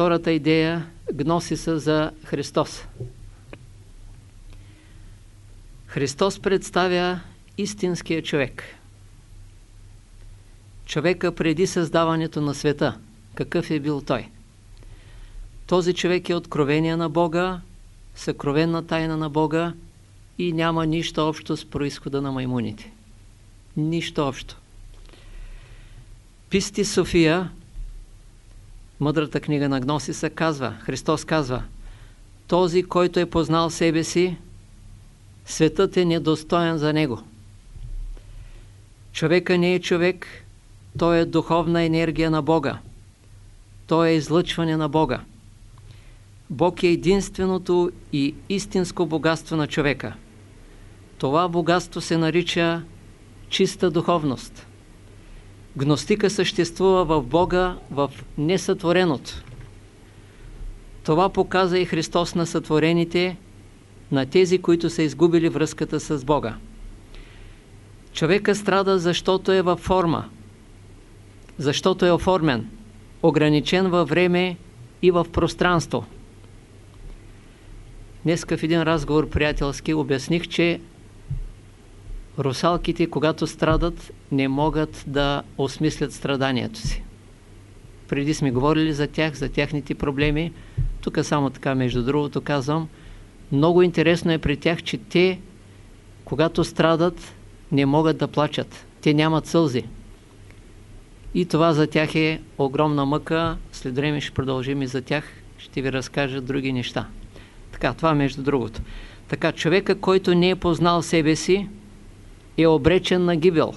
втората идея, гносиса за Христос. Христос представя истинския човек. Човека преди създаването на света. Какъв е бил той? Този човек е откровение на Бога, съкровенна тайна на Бога и няма нищо общо с происхода на маймуните. Нищо общо. Писти София, мъдрата книга на Гносиса, казва, Христос казва, този, който е познал себе си, светът е недостоен за него. Човека не е човек, той е духовна енергия на Бога. Той е излъчване на Бога. Бог е единственото и истинско богатство на човека. Това богатство се нарича чиста духовност. Гностика съществува в Бога, в несътвореното. Това показа и Христос на сътворените, на тези, които са изгубили връзката с Бога. Човека страда, защото е във форма, защото е оформен, ограничен във време и в пространство. Днеска в един разговор приятелски обясних, че русалките, когато страдат, не могат да осмислят страданието си. Преди сме говорили за тях, за тяхните проблеми. Тук само така, между другото, казвам, много интересно е при тях, че те, когато страдат, не могат да плачат. Те нямат сълзи. И това за тях е огромна мъка. След време ще продължим и за тях. Ще ви разкажа други неща. Така, това между другото. Така, човека, който не е познал себе си, е обречен на гибел.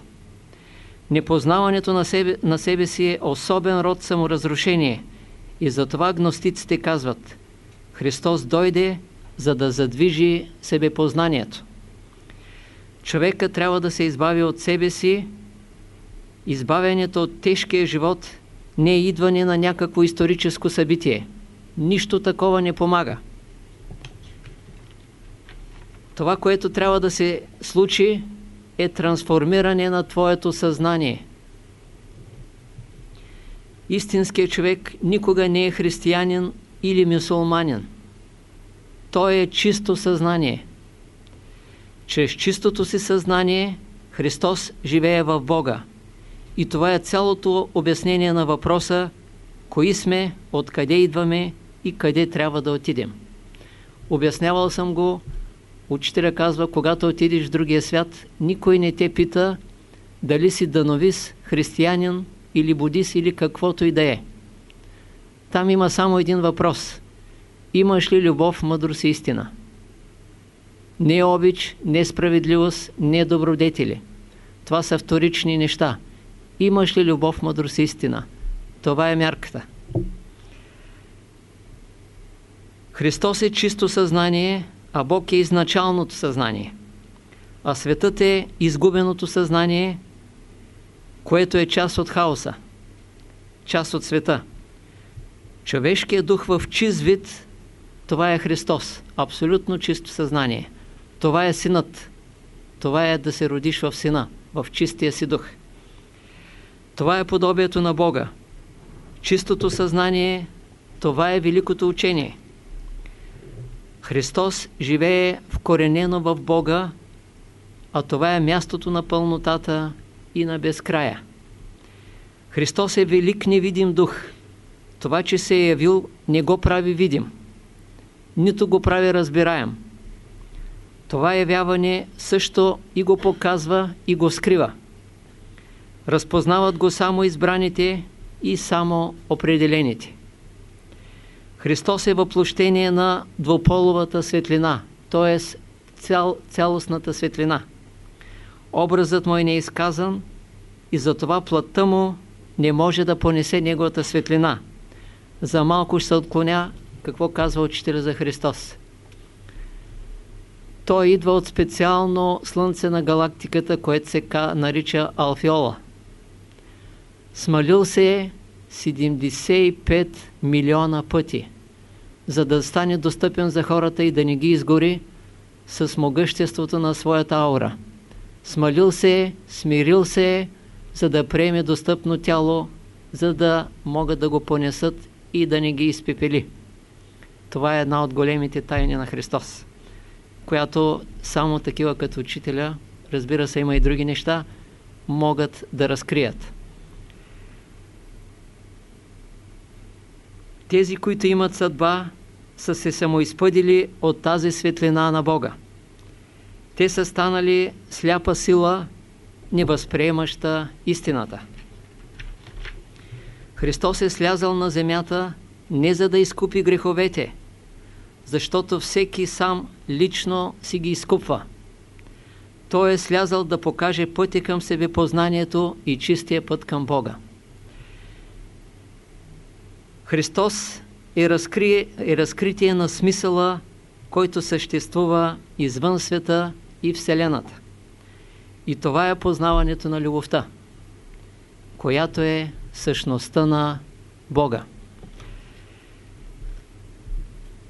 Непознаването на себе, на себе си е особен род саморазрушение. И затова гностиците казват Христос дойде, за да задвижи себепознанието. Човека трябва да се избави от себе си. Избавянето от тежкия живот не е идване на някакво историческо събитие. Нищо такова не помага. Това, което трябва да се случи, е трансформиране на твоето съзнание. Истинският човек никога не е християнин или мюсулманин. Той е чисто съзнание. Чрез чистото си съзнание Христос живее в Бога. И това е цялото обяснение на въпроса кои сме, откъде идваме и къде трябва да отидем. Обяснявал съм го Учителя казва, когато отидеш в другия свят, никой не те пита дали си дановис, християнин или будист или каквото и да е. Там има само един въпрос. Имаш ли любов, мъдрост и истина? Не обич, не справедливост, не добродетели. Това са вторични неща. Имаш ли любов, мъдрост и истина? Това е мярката. Христос е чисто съзнание, а Бог е изначалното съзнание. А светът е изгубеното съзнание, което е част от хаоса, част от света. Човешкият дух в чист вид, това е Христос, абсолютно чисто съзнание. Това е синът. Това е да се родиш в сина, в чистия си дух. Това е подобието на Бога. Чистото съзнание, това е великото учение – Христос живее вкоренено в Бога, а това е мястото на пълнотата и на безкрая. Христос е велик невидим дух. Това, че се е явил, не го прави видим. Нито го прави разбираем. Това явяване също и го показва и го скрива. Разпознават го само избраните и само определените. Христос е въплощение на двуполовата светлина, т.е. Цял, цялостната светлина. Образът му е неизказан и затова плътта му не може да понесе неговата светлина. За малко ще се отклоня какво казва учителя за Христос. Той идва от специално слънце на галактиката, което се нарича Алфиола. Смалил се е 75 милиона пъти за да стане достъпен за хората и да не ги изгори с могъществото на своята аура. Смалил се е, смирил се е, за да приеме достъпно тяло, за да могат да го понесат и да не ги изпепели. Това е една от големите тайни на Христос, която само такива като учителя, разбира се, има и други неща, могат да разкрият. Тези, които имат съдба, са се самоизпъдили от тази светлина на Бога. Те са станали сляпа сила, невъзприемаща истината. Христос е слязал на земята не за да изкупи греховете, защото всеки сам лично си ги изкупва. Той е слязал да покаже пътя към себе познанието и чистия път към Бога. Христос е, разкрие, е разкритие на смисъла, който съществува извън света и Вселената. И това е познаването на любовта, която е същността на Бога.